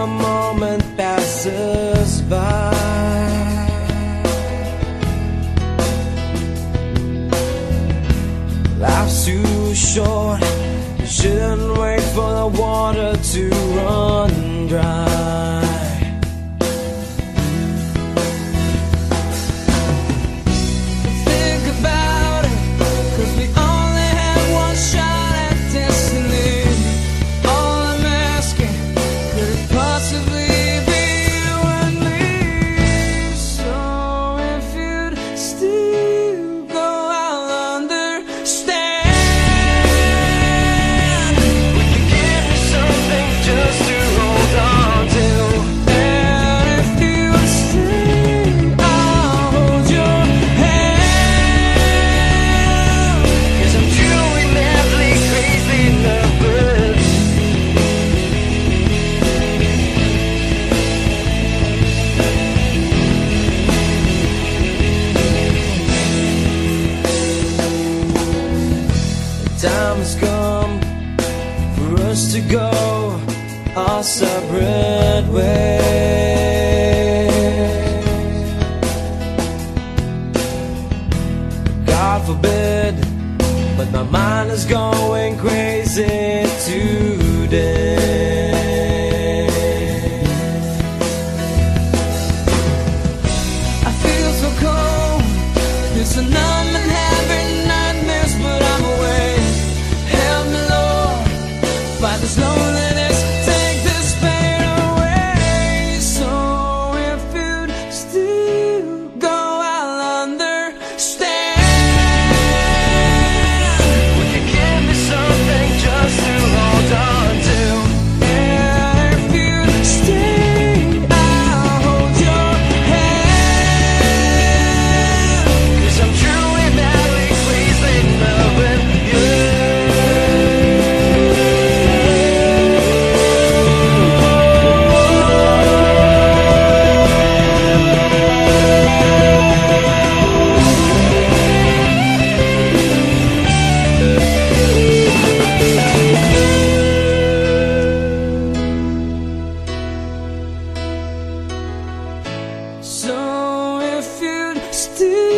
a moment passes by. Life's too short, you shouldn't wait for the water to run dry. time has come for us to go our separate ways. God forbid, but my mind is going crazy today. Stay to